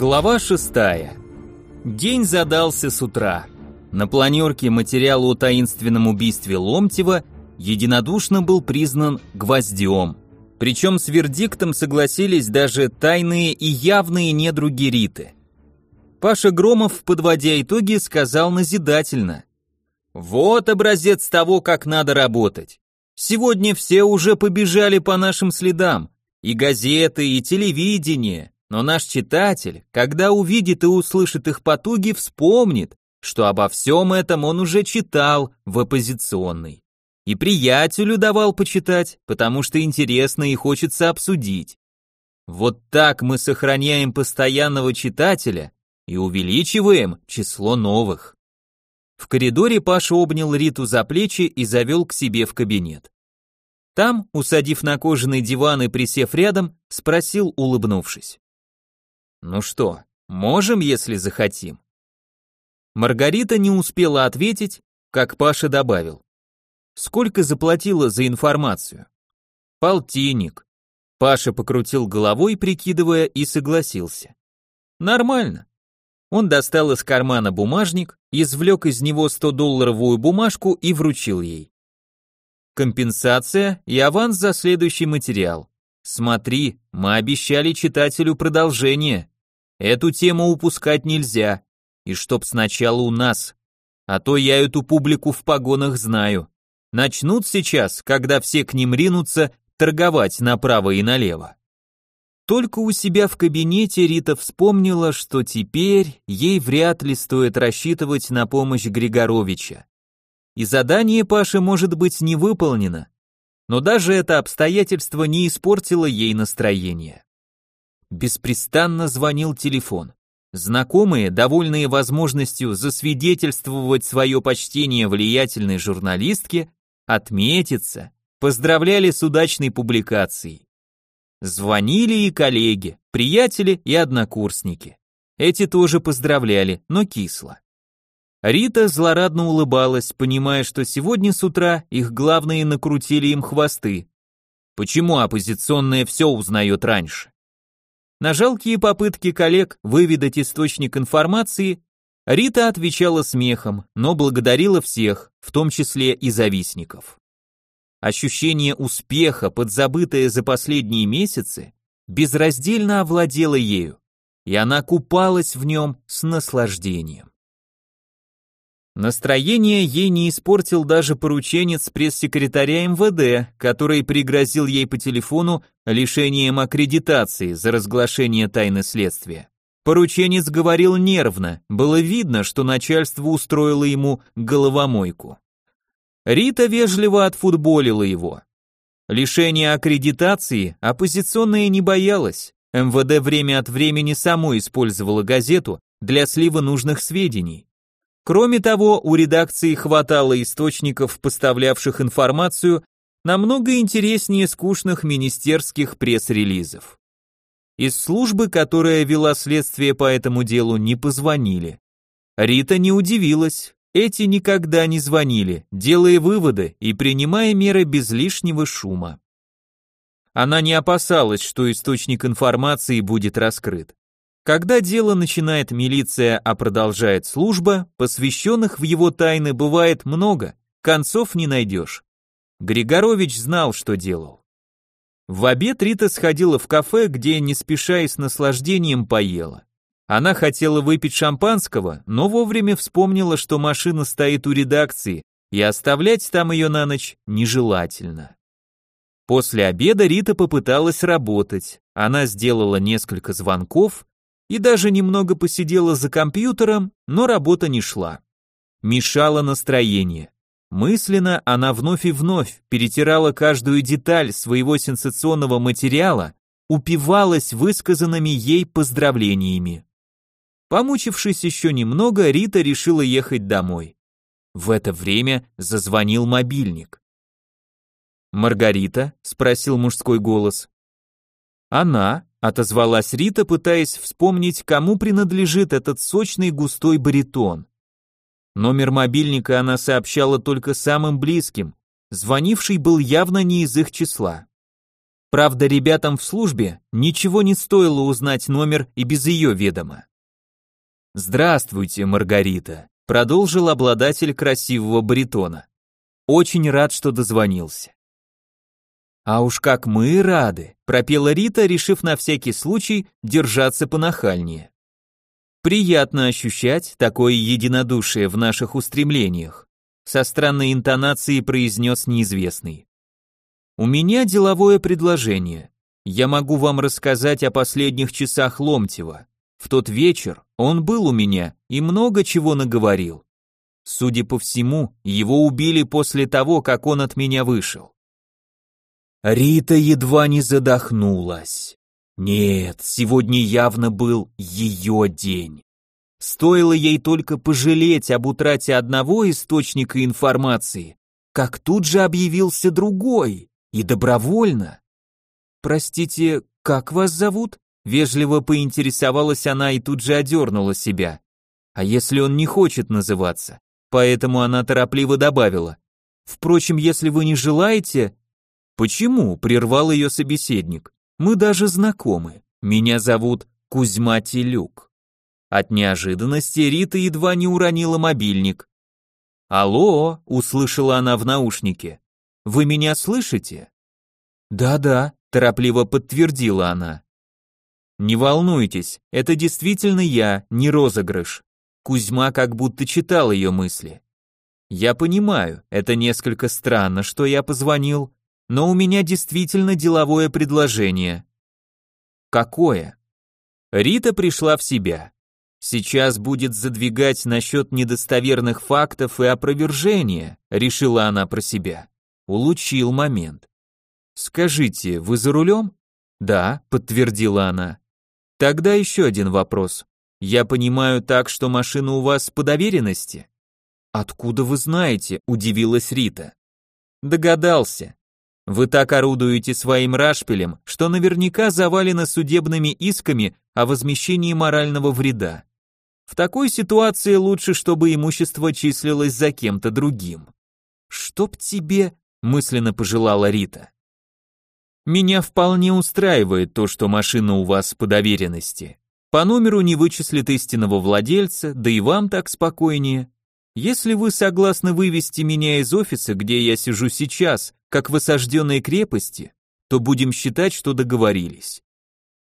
Глава шестая. День задался с утра. На планерке материал о таинственном убийстве Ломтева единодушно был признан гвоздем. Причем с вердиктом согласились даже тайные и явные недруги Риты. Паша Громов, подводя итоги, сказал назидательно. «Вот образец того, как надо работать. Сегодня все уже побежали по нашим следам. И газеты, и телевидение. Но наш читатель, когда увидит и услышит их потуги, вспомнит, что обо всем этом он уже читал в оппозиционной. И приятелю давал почитать, потому что интересно и хочется обсудить. Вот так мы сохраняем постоянного читателя и увеличиваем число новых. В коридоре Паша обнял Риту за плечи и завел к себе в кабинет. Там, усадив на кожаный диван и присев рядом, спросил, улыбнувшись. Ну что, можем, если захотим. Маргарита не успела ответить, как Паша добавил. Сколько заплатила за информацию? Полтинник. Паша покрутил головой, прикидывая, и согласился. Нормально. Он достал из кармана бумажник, извлек из него 100-долларовую бумажку и вручил ей. Компенсация и аванс за следующий материал. Смотри, мы обещали читателю продолжение. Эту тему упускать нельзя. И чтоб сначала у нас. А то я эту публику в погонах знаю. Начнут сейчас, когда все к ним ринутся, торговать направо и налево. Только у себя в кабинете Рита вспомнила, что теперь ей вряд ли стоит рассчитывать на помощь Григоровича. И задание Паши может быть не выполнено, но даже это обстоятельство не испортило ей настроение. Беспрестанно звонил телефон. Знакомые, довольные возможностью засвидетельствовать свое почтение влиятельной журналистке, отметиться, поздравляли с удачной публикацией. Звонили и коллеги, приятели и однокурсники. Эти тоже поздравляли, но кисло. Рита злорадно улыбалась, понимая, что сегодня с утра их главные накрутили им хвосты. Почему оппозиционная все узнает раньше? На жалкие попытки коллег выведать источник информации Рита отвечала смехом, но благодарила всех, в том числе и завистников. Ощущение успеха, подзабытое за последние месяцы, безраздельно овладело ею, и она купалась в нем с наслаждением. Настроение ей не испортил даже порученец пресс-секретаря МВД, который пригрозил ей по телефону лишением аккредитации за разглашение тайны следствия. Порученец говорил нервно, было видно, что начальство устроило ему головомойку. Рита вежливо отфутболила его. Лишение аккредитации оппозиционная не боялась. МВД время от времени само использовало газету для слива нужных сведений. Кроме того, у редакции хватало источников, поставлявших информацию намного интереснее скучных министерских пресс-релизов. Из службы, которая вела следствие по этому делу, не позвонили. Рита не удивилась, эти никогда не звонили, делая выводы и принимая меры без лишнего шума. Она не опасалась, что источник информации будет раскрыт. Когда дело начинает милиция, а продолжает служба, посвященных в его тайны бывает много, концов не найдешь. Григорович знал, что делал. В обед Рита сходила в кафе, где не спеша и с наслаждением поела. Она хотела выпить шампанского, но вовремя вспомнила, что машина стоит у редакции, и оставлять там ее на ночь нежелательно. После обеда Рита попыталась работать. Она сделала несколько звонков, и даже немного посидела за компьютером, но работа не шла. Мешало настроение. Мысленно она вновь и вновь перетирала каждую деталь своего сенсационного материала, упивалась высказанными ей поздравлениями. Помучившись еще немного, Рита решила ехать домой. В это время зазвонил мобильник. «Маргарита?» — спросил мужской голос. «Она», отозвалась Рита, пытаясь вспомнить, кому принадлежит этот сочный густой баритон. Номер мобильника она сообщала только самым близким, звонивший был явно не из их числа. Правда, ребятам в службе ничего не стоило узнать номер и без ее ведома. «Здравствуйте, Маргарита», — продолжил обладатель красивого баритона. «Очень рад, что дозвонился». «А уж как мы рады», — пропела Рита, решив на всякий случай держаться понахальнее. «Приятно ощущать такое единодушие в наших устремлениях», со странной интонацией произнес неизвестный. У меня деловое предложение. Я могу вам рассказать о последних часах Ломтева. В тот вечер он был у меня и много чего наговорил. Судя по всему, его убили после того, как он от меня вышел. Рита едва не задохнулась. Нет, сегодня явно был ее день. Стоило ей только пожалеть об утрате одного источника информации, как тут же объявился другой. И добровольно. Простите, как вас зовут? Вежливо поинтересовалась она и тут же одернула себя. А если он не хочет называться? Поэтому она торопливо добавила. Впрочем, если вы не желаете... Почему? Прервал ее собеседник. Мы даже знакомы. Меня зовут Кузьма Телюк. От неожиданности Рита едва не уронила мобильник. «Алло!» — услышала она в наушнике. Вы меня слышите? Да-да, торопливо подтвердила она. Не волнуйтесь, это действительно я, не розыгрыш. Кузьма как будто читал ее мысли. Я понимаю, это несколько странно, что я позвонил, но у меня действительно деловое предложение. Какое? Рита пришла в себя. Сейчас будет задвигать насчет недостоверных фактов и опровержения, решила она про себя. Улучил момент. «Скажите, вы за рулем?» «Да», — подтвердила она. «Тогда еще один вопрос. Я понимаю так, что машина у вас по доверенности?» «Откуда вы знаете?» — удивилась Рита. «Догадался. Вы так орудуете своим рашпилем, что наверняка завалены судебными исками о возмещении морального вреда. В такой ситуации лучше, чтобы имущество числилось за кем-то другим. Чтоб тебе мысленно пожелала Рита. Меня вполне устраивает то, что машина у вас по доверенности. По номеру не вычислит истинного владельца, да и вам так спокойнее. Если вы согласны вывести меня из офиса, где я сижу сейчас, как в осажденной крепости, то будем считать, что договорились.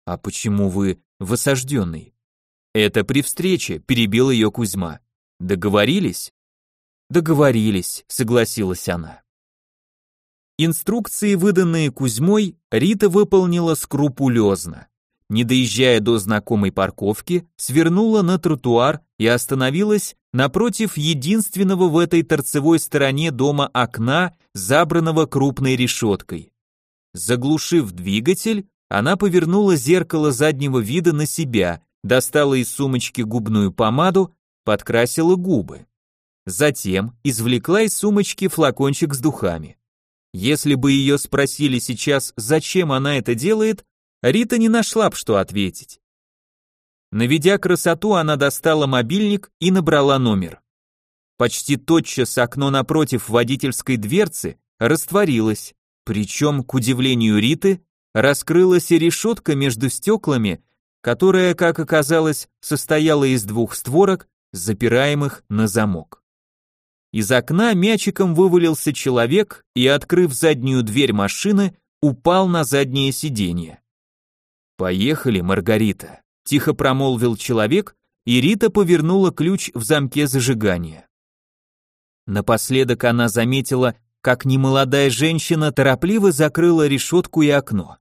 А почему вы в осажденной? Это при встрече, перебил ее Кузьма. Договорились? Договорились, согласилась она. Инструкции, выданные Кузьмой, Рита выполнила скрупулезно. Не доезжая до знакомой парковки, свернула на тротуар и остановилась напротив единственного в этой торцевой стороне дома окна, забранного крупной решеткой. Заглушив двигатель, она повернула зеркало заднего вида на себя, достала из сумочки губную помаду, подкрасила губы. Затем извлекла из сумочки флакончик с духами. Если бы ее спросили сейчас, зачем она это делает, Рита не нашла б что ответить. Наведя красоту, она достала мобильник и набрала номер. Почти тотчас окно напротив водительской дверцы растворилось, причем, к удивлению Риты, раскрылась и решетка между стеклами, которая, как оказалось, состояла из двух створок, запираемых на замок. Из окна мячиком вывалился человек и, открыв заднюю дверь машины, упал на заднее сиденье. «Поехали, Маргарита», — тихо промолвил человек, и Рита повернула ключ в замке зажигания. Напоследок она заметила, как немолодая женщина торопливо закрыла решетку и окно.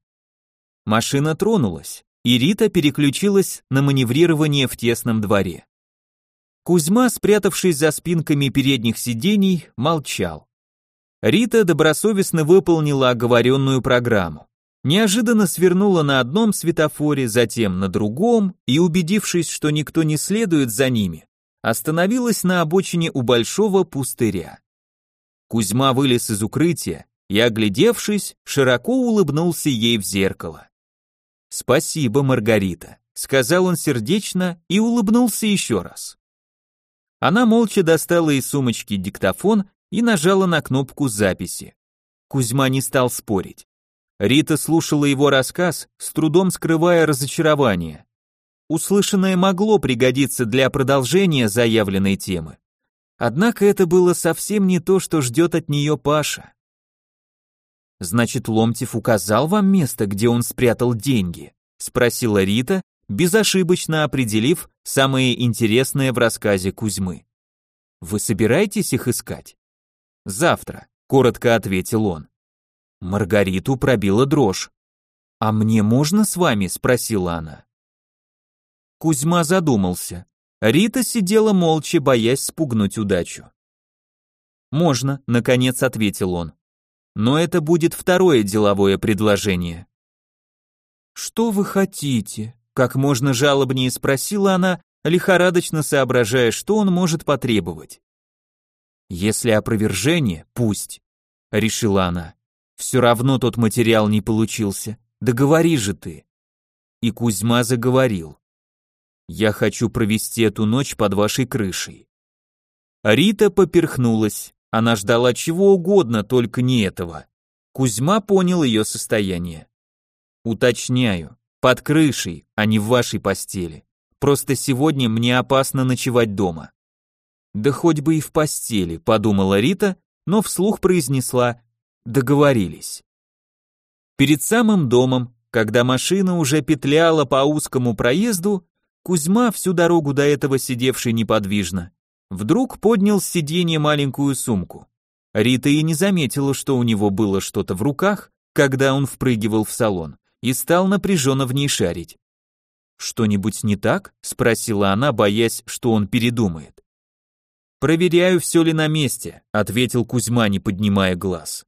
Машина тронулась, и Рита переключилась на маневрирование в тесном дворе. Кузьма, спрятавшись за спинками передних сидений, молчал. Рита добросовестно выполнила оговоренную программу. Неожиданно свернула на одном светофоре, затем на другом, и, убедившись, что никто не следует за ними, остановилась на обочине у большого пустыря. Кузьма вылез из укрытия и, оглядевшись, широко улыбнулся ей в зеркало. «Спасибо, Маргарита», — сказал он сердечно и улыбнулся еще раз. Она молча достала из сумочки диктофон и нажала на кнопку записи. Кузьма не стал спорить. Рита слушала его рассказ, с трудом скрывая разочарование. Услышанное могло пригодиться для продолжения заявленной темы. Однако это было совсем не то, что ждет от нее Паша. «Значит, Ломтев указал вам место, где он спрятал деньги?» — спросила Рита, безошибочно определив самое интересное в рассказе Кузьмы. «Вы собираетесь их искать?» «Завтра», — коротко ответил он. Маргариту пробила дрожь. «А мне можно с вами?» — спросила она. Кузьма задумался. Рита сидела молча, боясь спугнуть удачу. «Можно», — наконец ответил он. «Но это будет второе деловое предложение». «Что вы хотите?» — как можно жалобнее спросила она, лихорадочно соображая, что он может потребовать. «Если опровержение, пусть», — решила она. «Все равно тот материал не получился. Договори же ты». И Кузьма заговорил. Я хочу провести эту ночь под вашей крышей. Рита поперхнулась. Она ждала чего угодно, только не этого. Кузьма понял ее состояние. Уточняю, под крышей, а не в вашей постели. Просто сегодня мне опасно ночевать дома. Да хоть бы и в постели, подумала Рита, но вслух произнесла: договорились. Перед самым домом, когда машина уже петляла по узкому проезду, Кузьма, всю дорогу до этого сидевший неподвижно, вдруг поднял с сиденья маленькую сумку. Рита и не заметила, что у него было что-то в руках, когда он впрыгивал в салон, и стал напряженно в ней шарить. «Что-нибудь не так?» — спросила она, боясь, что он передумает. «Проверяю, все ли на месте», — ответил Кузьма, не поднимая глаз.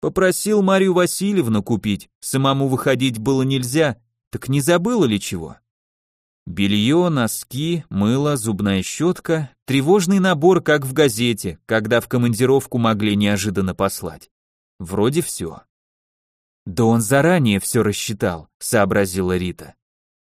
«Попросил Марию Васильевну купить, самому выходить было нельзя, так не забыла ли чего?» Белье, носки, мыло, зубная щетка, тревожный набор, как в газете, когда в командировку могли неожиданно послать. Вроде все. Да он заранее все рассчитал, сообразила Рита.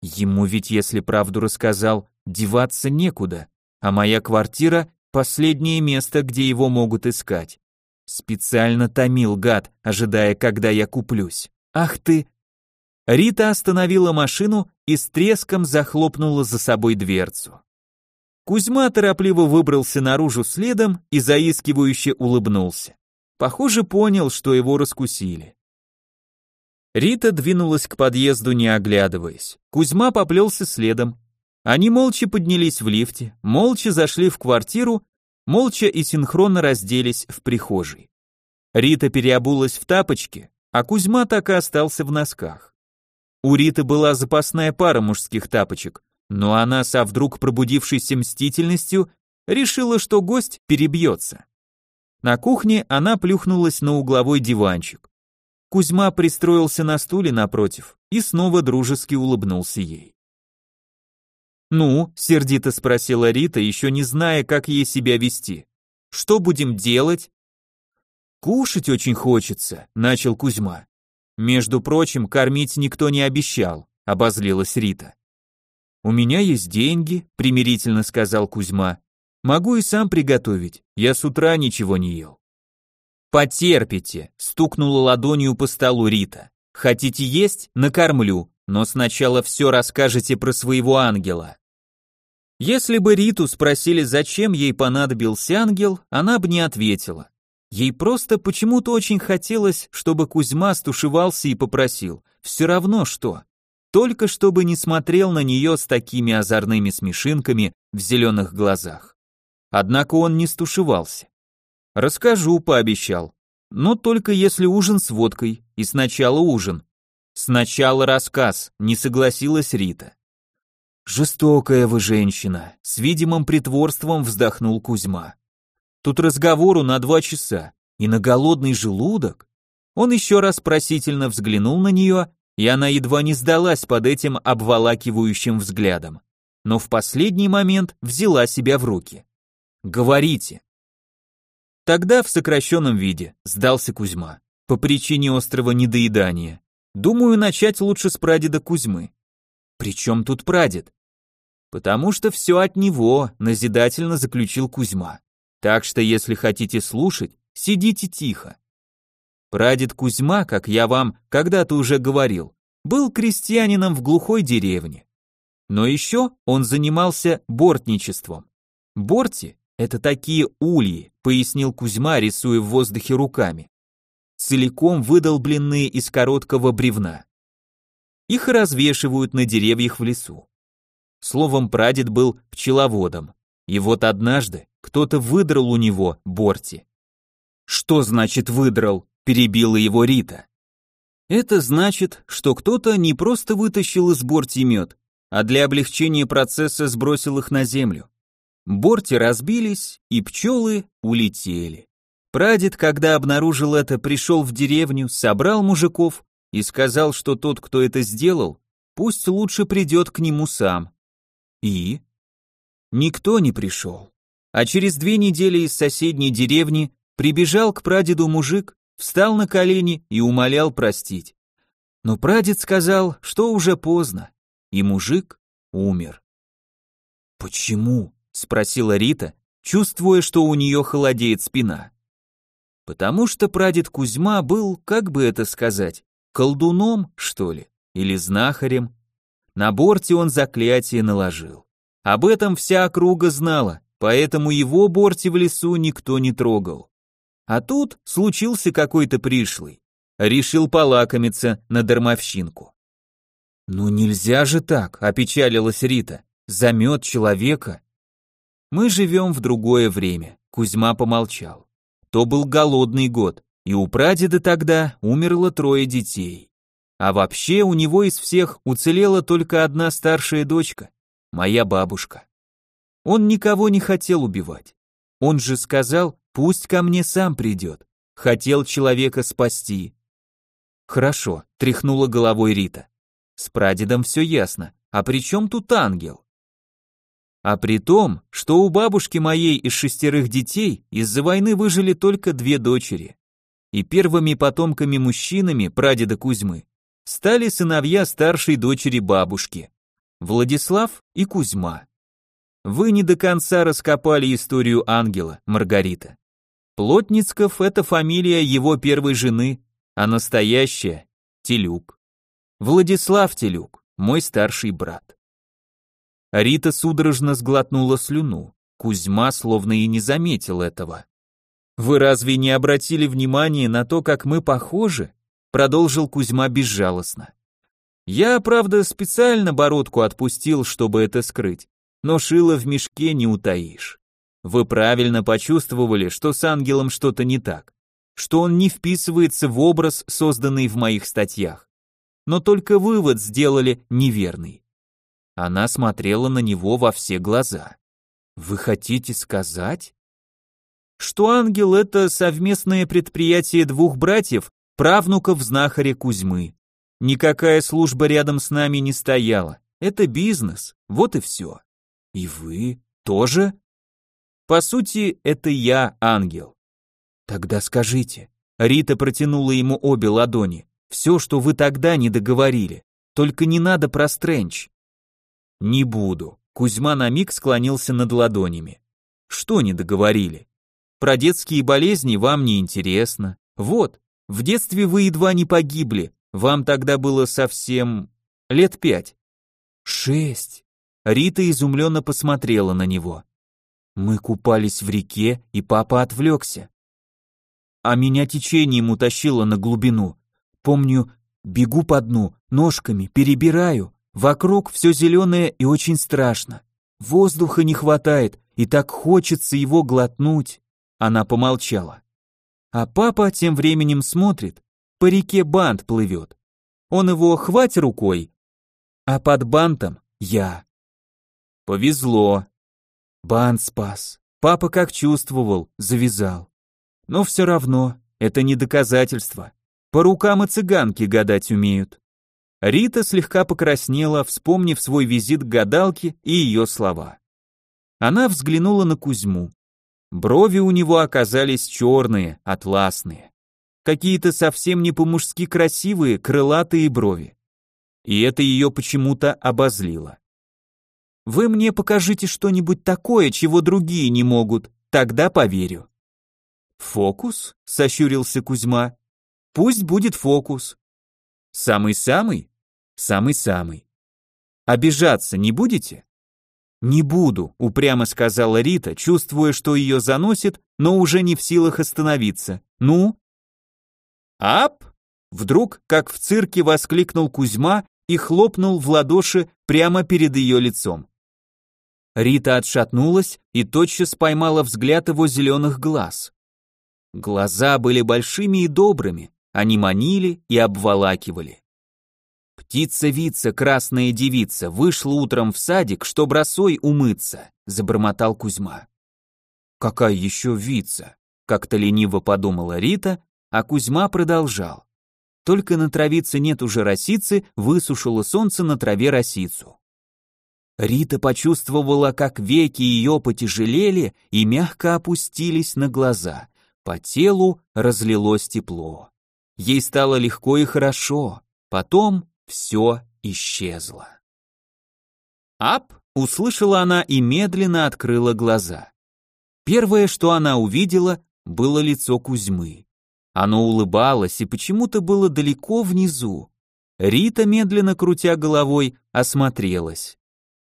Ему ведь, если правду рассказал, деваться некуда, а моя квартира — последнее место, где его могут искать. Специально томил гад, ожидая, когда я куплюсь. Ах ты, Рита остановила машину и с треском захлопнула за собой дверцу. Кузьма торопливо выбрался наружу следом и заискивающе улыбнулся. Похоже, понял, что его раскусили. Рита двинулась к подъезду, не оглядываясь. Кузьма поплелся следом. Они молча поднялись в лифте, молча зашли в квартиру, молча и синхронно разделись в прихожей. Рита переобулась в тапочки, а Кузьма так и остался в носках. У Риты была запасная пара мужских тапочек, но она со вдруг пробудившейся мстительностью решила, что гость перебьется. На кухне она плюхнулась на угловой диванчик. Кузьма пристроился на стуле напротив и снова дружески улыбнулся ей. «Ну?» — сердито спросила Рита, еще не зная, как ей себя вести. «Что будем делать?» «Кушать очень хочется», — начал Кузьма. Между прочим, кормить никто не обещал, обозлилась Рита. У меня есть деньги, примирительно сказал Кузьма. Могу и сам приготовить. Я с утра ничего не ел. Потерпите, стукнула ладонью по столу Рита. Хотите есть? Накормлю, но сначала все расскажете про своего ангела. Если бы Риту спросили, зачем ей понадобился ангел, она бы не ответила. Ей просто почему-то очень хотелось, чтобы Кузьма стушевался и попросил, все равно что, только чтобы не смотрел на нее с такими озорными смешинками в зеленых глазах. Однако он не стушевался. «Расскажу», — пообещал, но только если ужин с водкой, и сначала ужин. Сначала рассказ, не согласилась Рита. «Жестокая вы женщина», — с видимым притворством вздохнул Кузьма. Тут разговору на два часа, и на голодный желудок. Он еще раз просительно взглянул на нее, и она едва не сдалась под этим обволакивающим взглядом. Но в последний момент взяла себя в руки. «Говорите». Тогда в сокращенном виде сдался Кузьма. По причине острого недоедания. Думаю, начать лучше с прадеда Кузьмы. Причем тут прадед? Потому что все от него, назидательно заключил Кузьма. Так что если хотите слушать, сидите тихо. Прадед Кузьма, как я вам когда-то уже говорил, был крестьянином в глухой деревне. Но еще он занимался бортничеством. Борти – это такие ульи, пояснил Кузьма, рисуя в воздухе руками. Целиком выдолбленные из короткого бревна. Их развешивают на деревьях в лесу. Словом, прадед был пчеловодом. И вот однажды кто-то выдрал у него борти. Что значит выдрал? перебила его Рита. Это значит, что кто-то не просто вытащил из борти мед, а для облегчения процесса сбросил их на землю. Борти разбились, и пчелы улетели. Прадед, когда обнаружил это, пришел в деревню, собрал мужиков и сказал, что тот, кто это сделал, пусть лучше придет к нему сам. И? Никто не пришел. А через две недели из соседней деревни прибежал к прадеду мужик, встал на колени и умолял простить. Но прадед сказал, что уже поздно, и мужик умер. «Почему?» — спросила Рита, чувствуя, что у нее холодеет спина. «Потому что прадед Кузьма был, как бы это сказать, колдуном, что ли, или знахарем. На борте он заклятие наложил. Об этом вся округа знала, поэтому его борти в лесу никто не трогал. А тут случился какой-то пришлый. Решил полакомиться на дармовщинку. «Ну нельзя же так», — опечалилась Рита. «Замет человека». «Мы живем в другое время», — Кузьма помолчал. «То был голодный год, и у прадеда тогда умерло трое детей. А вообще у него из всех уцелела только одна старшая дочка, моя бабушка. Он никого не хотел убивать. Он же сказал, пусть ко мне сам придет. Хотел человека спасти. Хорошо, тряхнула головой Рита. С прадедом все ясно. А при чем тут ангел? А при том, что у бабушки моей из шестерых детей из-за войны выжили только две дочери. И первыми потомками мужчинами прадеда Кузьмы стали сыновья старшей дочери бабушки. Владислав и Кузьма. Вы не до конца раскопали историю ангела, Маргарита. Плотницков – это фамилия его первой жены, а настоящая – Телюк. Владислав Телюк, мой старший брат. Рита судорожно сглотнула слюну. Кузьма словно и не заметил этого. «Вы разве не обратили внимания на то, как мы похожи?» Продолжил Кузьма безжалостно. Я, правда, специально бородку отпустил, чтобы это скрыть, но шило в мешке не утаишь. Вы правильно почувствовали, что с ангелом что-то не так, что он не вписывается в образ, созданный в моих статьях. Но только вывод сделали неверный. Она смотрела на него во все глаза. Вы хотите сказать? Что ангел — это совместное предприятие двух братьев, правнуков знахаря Кузьмы. Никакая служба рядом с нами не стояла. Это бизнес, вот и все. И вы тоже? По сути, это я ангел. Тогда скажите. Рита протянула ему обе ладони. Все, что вы тогда не договорили. Только не надо про Стрэндж. Не буду. Кузьма на миг склонился над ладонями. Что не договорили? Про детские болезни вам не интересно. Вот, в детстве вы едва не погибли, вам тогда было совсем... лет пять. Шесть. Рита изумленно посмотрела на него. Мы купались в реке, и папа отвлекся. А меня течением утащило на глубину. Помню, бегу по дну, ножками, перебираю. Вокруг все зеленое и очень страшно. Воздуха не хватает, и так хочется его глотнуть. Она помолчала. А папа тем временем смотрит, по реке бант плывет. Он его хвать рукой, а под бантом я. Повезло. Бант спас. Папа как чувствовал, завязал. Но все равно, это не доказательство. По рукам и цыганки гадать умеют. Рита слегка покраснела, вспомнив свой визит к гадалке и ее слова. Она взглянула на Кузьму. Брови у него оказались черные, атласные какие-то совсем не по-мужски красивые, крылатые брови. И это ее почему-то обозлило. Вы мне покажите что-нибудь такое, чего другие не могут, тогда поверю. Фокус? сощурился Кузьма. Пусть будет фокус. Самый-самый? Самый-самый. Обижаться не будете? Не буду, упрямо сказала Рита, чувствуя, что ее заносит, но уже не в силах остановиться. Ну? Ап! Вдруг, как в цирке, воскликнул Кузьма и хлопнул в ладоши прямо перед ее лицом. Рита отшатнулась и тотчас поймала взгляд его зеленых глаз. Глаза были большими и добрыми, они манили и обволакивали. «Птица-вица, красная девица, вышла утром в садик, чтоб росой умыться», — забормотал Кузьма. «Какая еще вица?» — как-то лениво подумала Рита, а Кузьма продолжал. Только на травице нет уже росицы, высушило солнце на траве росицу. Рита почувствовала, как веки ее потяжелели и мягко опустились на глаза. По телу разлилось тепло. Ей стало легко и хорошо. Потом все исчезло. «Ап!» — услышала она и медленно открыла глаза. Первое, что она увидела, было лицо Кузьмы. Оно улыбалось и почему-то было далеко внизу. Рита, медленно крутя головой, осмотрелась.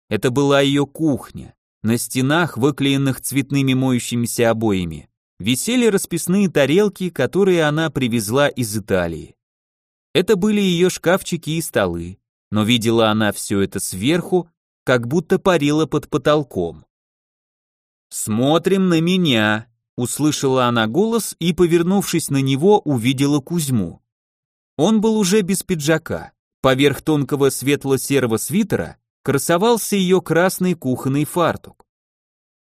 Это была ее кухня. На стенах, выклеенных цветными моющимися обоями, висели расписные тарелки, которые она привезла из Италии. Это были ее шкафчики и столы, но видела она все это сверху, как будто парила под потолком. «Смотрим на меня», — услышала она голос и, повернувшись на него, увидела Кузьму. Он был уже без пиджака. Поверх тонкого светло-серого свитера красовался ее красный кухонный фартук.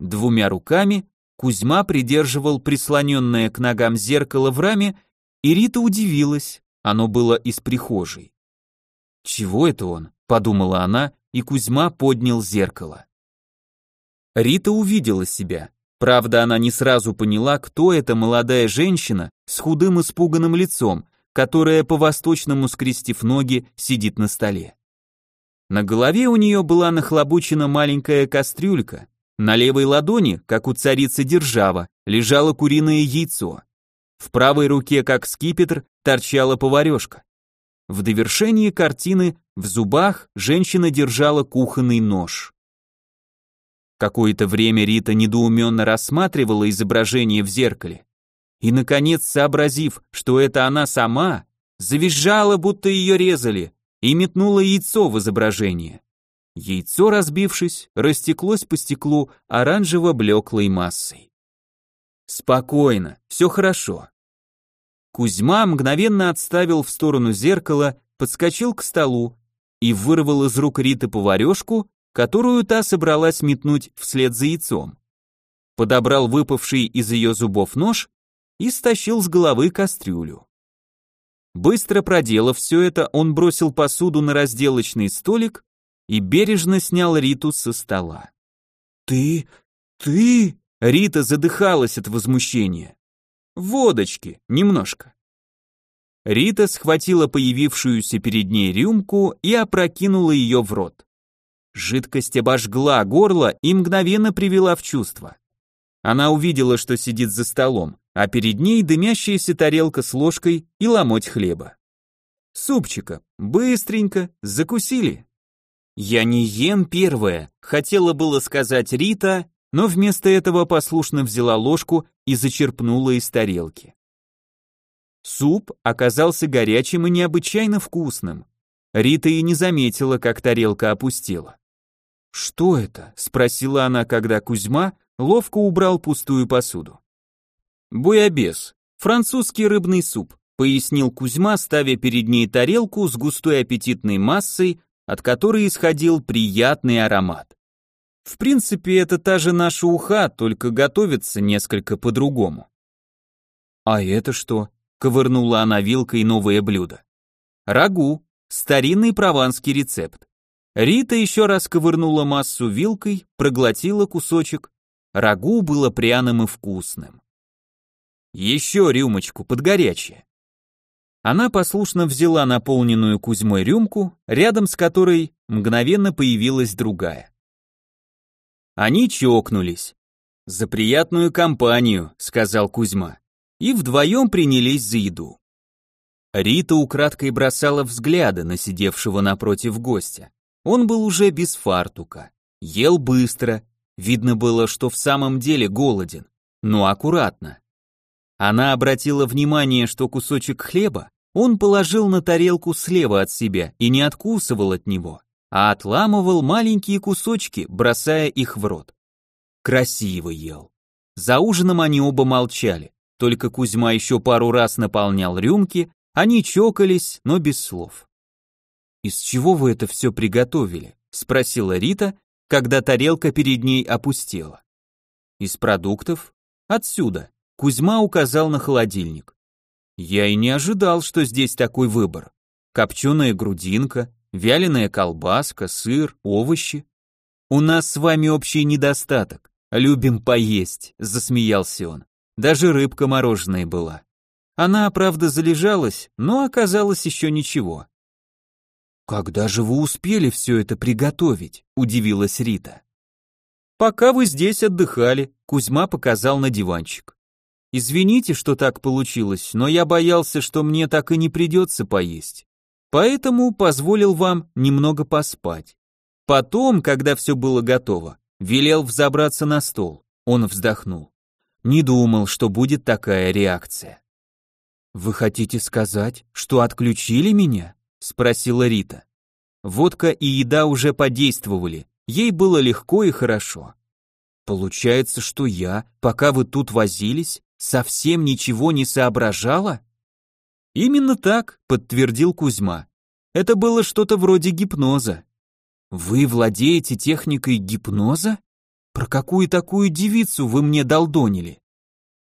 Двумя руками Кузьма придерживал прислоненное к ногам зеркало в раме, и Рита удивилась. Оно было из прихожей. «Чего это он?» – подумала она, и Кузьма поднял зеркало. Рита увидела себя. Правда, она не сразу поняла, кто эта молодая женщина с худым испуганным лицом, которая по-восточному скрестив ноги сидит на столе. На голове у нее была нахлобучена маленькая кастрюлька, на левой ладони, как у царицы держава, лежало куриное яйцо. В правой руке, как скипетр, торчала поварешка. В довершении картины в зубах женщина держала кухонный нож. Какое-то время Рита недоуменно рассматривала изображение в зеркале. И, наконец, сообразив, что это она сама, завизжала, будто ее резали, и метнула яйцо в изображение. Яйцо, разбившись, растеклось по стеклу оранжево-блеклой массой. Спокойно, все хорошо. Кузьма мгновенно отставил в сторону зеркала, подскочил к столу и вырвал из рук Риты поварешку, которую та собралась метнуть вслед за яйцом. Подобрал выпавший из ее зубов нож и стащил с головы кастрюлю. Быстро проделав все это, он бросил посуду на разделочный столик и бережно снял Риту со стола. «Ты... ты...» Рита задыхалась от возмущения. «Водочки, немножко». Рита схватила появившуюся перед ней рюмку и опрокинула ее в рот. Жидкость обожгла горло и мгновенно привела в чувство. Она увидела, что сидит за столом, а перед ней дымящаяся тарелка с ложкой и ломоть хлеба. Супчика, быстренько, закусили. «Я не ем первое», — хотела было сказать Рита, но вместо этого послушно взяла ложку и зачерпнула из тарелки. Суп оказался горячим и необычайно вкусным. Рита и не заметила, как тарелка опустела. «Что это?» — спросила она, когда Кузьма ловко убрал пустую посуду. «Буябес, французский рыбный суп», — пояснил Кузьма, ставя перед ней тарелку с густой аппетитной массой, от которой исходил приятный аромат. В принципе, это та же наша уха, только готовится несколько по-другому. А это что? Ковырнула она вилкой новое блюдо. Рагу, старинный прованский рецепт. Рита еще раз ковырнула массу вилкой, проглотила кусочек. Рагу было пряным и вкусным. Еще рюмочку под горячее. Она послушно взяла наполненную Кузьмой рюмку, рядом с которой мгновенно появилась другая. Они чокнулись. «За приятную компанию», — сказал Кузьма, и вдвоем принялись за еду. Рита украдкой бросала взгляды на сидевшего напротив гостя. Он был уже без фартука, ел быстро, видно было, что в самом деле голоден, но аккуратно. Она обратила внимание, что кусочек хлеба он положил на тарелку слева от себя и не откусывал от него, а отламывал маленькие кусочки, бросая их в рот. Красиво ел. За ужином они оба молчали, только Кузьма еще пару раз наполнял рюмки, они чокались, но без слов. «Из чего вы это все приготовили?» — спросила Рита, когда тарелка перед ней опустела. «Из продуктов? Отсюда», — Кузьма указал на холодильник. «Я и не ожидал, что здесь такой выбор. Копченая грудинка, вяленая колбаска, сыр, овощи. У нас с вами общий недостаток. Любим поесть, засмеялся он. Даже рыбка мороженая была. Она, правда, залежалась, но оказалось еще ничего. Когда же вы успели все это приготовить? удивилась Рита. Пока вы здесь отдыхали, Кузьма показал на диванчик. Извините, что так получилось, но я боялся, что мне так и не придется поесть. Поэтому позволил вам немного поспать. Потом, когда все было готово, велел взобраться на стол. Он вздохнул. Не думал, что будет такая реакция. Вы хотите сказать, что отключили меня? спросила Рита. Водка и еда уже подействовали. Ей было легко и хорошо. Получается, что я, пока вы тут возились, совсем ничего не соображала? Именно так, подтвердил Кузьма. Это было что-то вроде гипноза. Вы владеете техникой гипноза? Про какую такую девицу вы мне долдонили?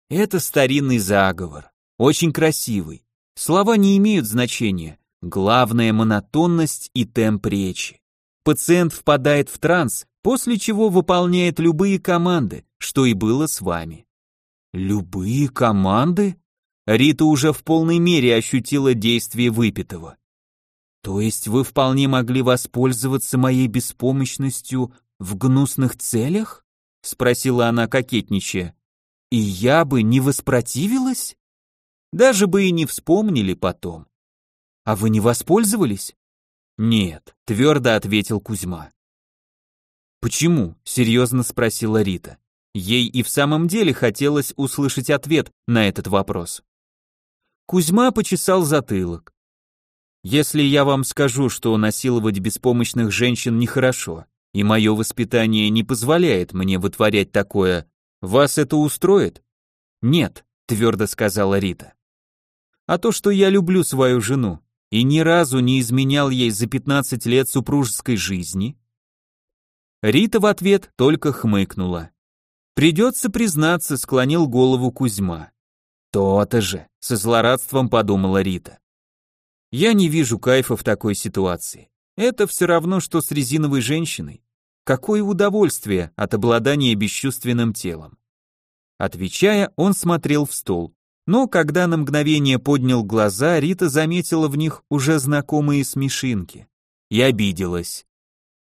Это старинный заговор, очень красивый. Слова не имеют значения. Главное монотонность и темп речи. Пациент впадает в транс, после чего выполняет любые команды, что и было с вами. Любые команды? Рита уже в полной мере ощутила действие выпитого. То есть вы вполне могли воспользоваться моей беспомощностью в гнусных целях? спросила она кокетничая. И я бы не воспротивилась? Даже бы и не вспомнили потом. А вы не воспользовались? Нет, твердо ответил Кузьма. Почему? серьезно спросила Рита. Ей и в самом деле хотелось услышать ответ на этот вопрос. Кузьма почесал затылок. Если я вам скажу, что насиловать беспомощных женщин нехорошо, и мое воспитание не позволяет мне вытворять такое, вас это устроит? Нет, твердо сказала Рита. А то, что я люблю свою жену и ни разу не изменял ей за 15 лет супружеской жизни? Рита в ответ только хмыкнула. Придется признаться, склонил голову Кузьма. То-то же, со злорадством подумала Рита. Я не вижу кайфа в такой ситуации. Это все равно, что с резиновой женщиной. Какое удовольствие от обладания бесчувственным телом. Отвечая, он смотрел в стол. Но когда на мгновение поднял глаза, Рита заметила в них уже знакомые смешинки. И обиделась.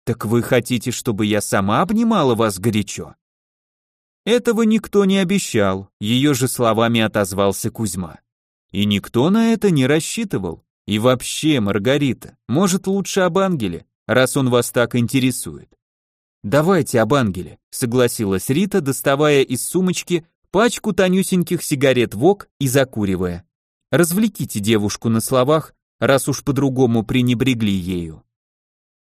«Так вы хотите, чтобы я сама обнимала вас горячо?» Этого никто не обещал, ее же словами отозвался Кузьма. И никто на это не рассчитывал. И вообще, Маргарита, может лучше об ангеле, раз он вас так интересует. Давайте об ангеле, согласилась Рита, доставая из сумочки пачку тонюсеньких сигарет ВОК и закуривая. Развлеките девушку на словах, раз уж по-другому пренебрегли ею.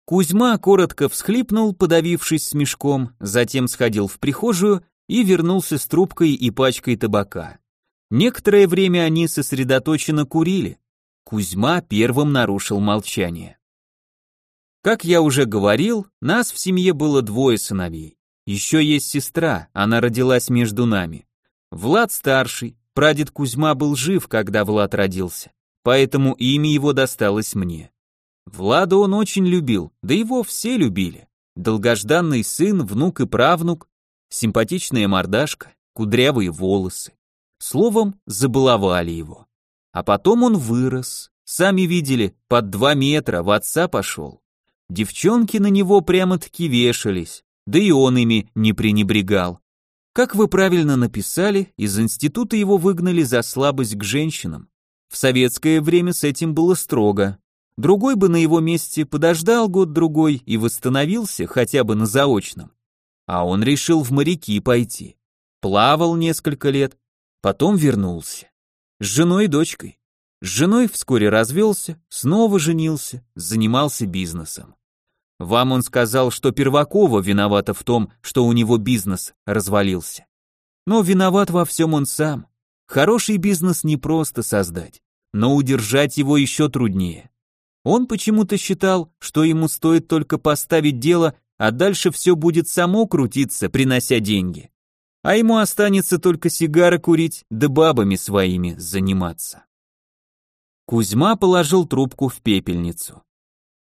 Кузьма коротко всхлипнул, подавившись смешком, затем сходил в прихожую и вернулся с трубкой и пачкой табака. Некоторое время они сосредоточенно курили. Кузьма первым нарушил молчание. Как я уже говорил, нас в семье было двое сыновей. Еще есть сестра, она родилась между нами. Влад старший, прадед Кузьма был жив, когда Влад родился, поэтому имя его досталось мне. Влада он очень любил, да его все любили. Долгожданный сын, внук и правнук, симпатичная мордашка, кудрявые волосы. Словом, забаловали его. А потом он вырос. Сами видели, под два метра в отца пошел. Девчонки на него прямо-таки вешались, да и он ими не пренебрегал. Как вы правильно написали, из института его выгнали за слабость к женщинам. В советское время с этим было строго. Другой бы на его месте подождал год-другой и восстановился хотя бы на заочном. А он решил в моряки пойти. Плавал несколько лет, потом вернулся. С женой и дочкой. С женой вскоре развелся, снова женился, занимался бизнесом. Вам он сказал, что Первакова виновата в том, что у него бизнес развалился. Но виноват во всем он сам. Хороший бизнес не просто создать, но удержать его еще труднее. Он почему-то считал, что ему стоит только поставить дело, а дальше все будет само крутиться, принося деньги. А ему останется только сигары курить, да бабами своими заниматься. Кузьма положил трубку в пепельницу.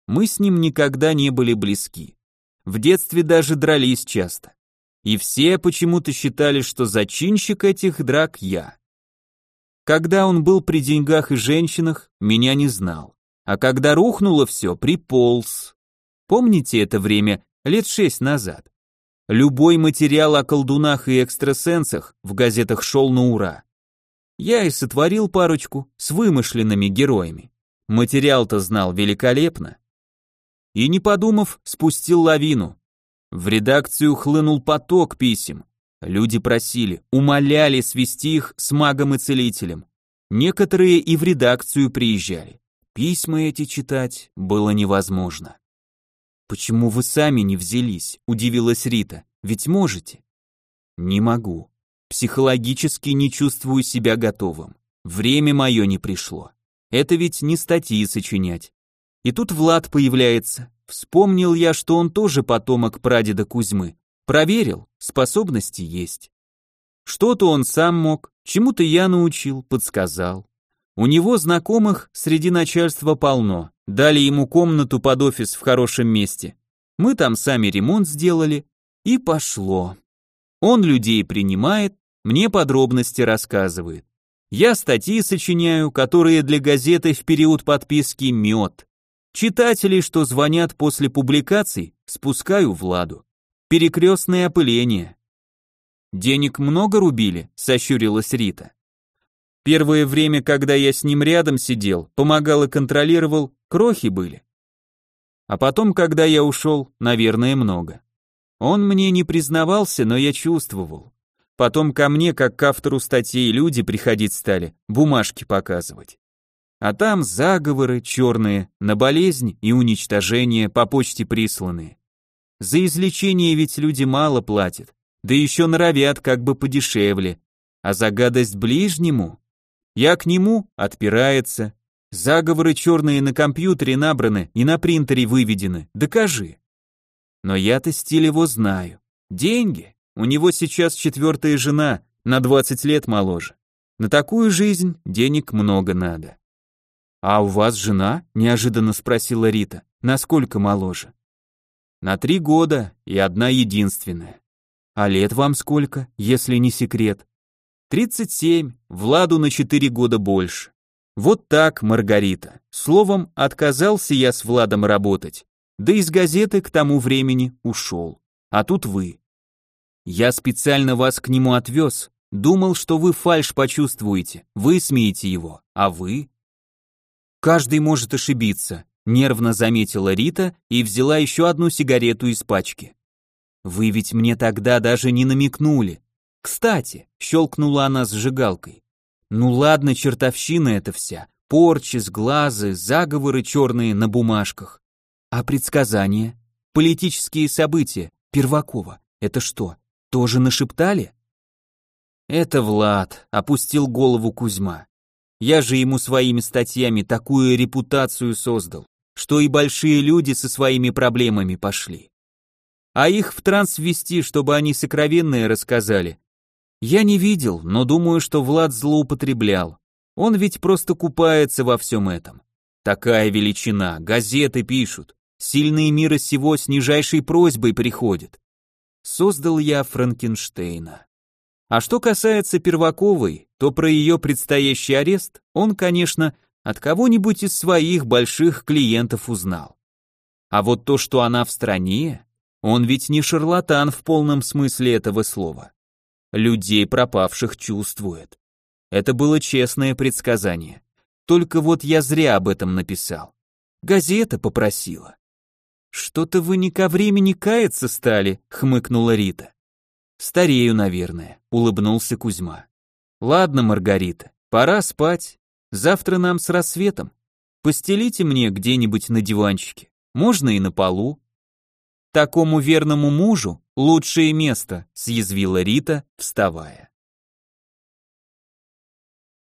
Мы с ним никогда не были близки. В детстве даже дрались часто. И все почему-то считали, что зачинщик этих драк я. Когда он был при деньгах и женщинах, меня не знал. А когда рухнуло все, приполз. Помните это время лет шесть назад? Любой материал о колдунах и экстрасенсах в газетах шел на ура. Я и сотворил парочку с вымышленными героями. Материал-то знал великолепно и, не подумав, спустил лавину. В редакцию хлынул поток писем. Люди просили, умоляли свести их с магом и целителем. Некоторые и в редакцию приезжали. Письма эти читать было невозможно. «Почему вы сами не взялись?» – удивилась Рита. «Ведь можете». «Не могу. Психологически не чувствую себя готовым. Время мое не пришло. Это ведь не статьи сочинять. И тут Влад появляется. Вспомнил я, что он тоже потомок прадеда Кузьмы. Проверил, способности есть. Что-то он сам мог, чему-то я научил, подсказал. У него знакомых среди начальства полно. Дали ему комнату под офис в хорошем месте. Мы там сами ремонт сделали, и пошло. Он людей принимает, мне подробности рассказывает. Я статьи сочиняю, которые для газеты в период подписки мед. Читателей, что звонят после публикаций, спускаю в ладу. Перекрестное опыление. Денег много рубили, сощурилась Рита. Первое время, когда я с ним рядом сидел, помогал и контролировал, крохи были. А потом, когда я ушел, наверное, много. Он мне не признавался, но я чувствовал. Потом ко мне, как к автору статей, люди приходить стали, бумажки показывать. А там заговоры черные, на болезнь и уничтожение по почте присланные. За излечение ведь люди мало платят, да еще норовят как бы подешевле. А за гадость ближнему? Я к нему, отпирается. Заговоры черные на компьютере набраны и на принтере выведены, докажи. Но я-то стиль его знаю. Деньги. У него сейчас четвертая жена, на 20 лет моложе. На такую жизнь денег много надо. «А у вас жена?» – неожиданно спросила Рита. «Насколько моложе?» «На три года и одна единственная». «А лет вам сколько, если не секрет?» «Тридцать семь, Владу на четыре года больше». Вот так, Маргарита. Словом, отказался я с Владом работать. Да из газеты к тому времени ушел. А тут вы. Я специально вас к нему отвез. Думал, что вы фальш почувствуете, высмеете его. А вы? Каждый может ошибиться, нервно заметила Рита и взяла еще одну сигарету из пачки. Вы ведь мне тогда даже не намекнули. Кстати, щелкнула она сжигалкой. Ну ладно, чертовщина это вся. Порчи, сглазы, заговоры черные на бумажках. А предсказания? Политические события Первакова. Это что, тоже нашептали? Это Влад, опустил голову Кузьма. Я же ему своими статьями такую репутацию создал, что и большие люди со своими проблемами пошли. А их в транс ввести, чтобы они сокровенное рассказали. Я не видел, но думаю, что Влад злоупотреблял. Он ведь просто купается во всем этом. Такая величина, газеты пишут, сильные мира сего с нижайшей просьбой приходят. Создал я Франкенштейна. А что касается Перваковой, то про ее предстоящий арест он, конечно, от кого-нибудь из своих больших клиентов узнал. А вот то, что она в стране, он ведь не шарлатан в полном смысле этого слова. Людей пропавших чувствует. Это было честное предсказание. Только вот я зря об этом написал. Газета попросила. Что-то вы не ко времени каяться стали, хмыкнула Рита. Старею, наверное, улыбнулся Кузьма. Ладно, Маргарита, пора спать. Завтра нам с рассветом. Постелите мне где-нибудь на диванчике. Можно и на полу. Такому верному мужу лучшее место, съязвила Рита, вставая.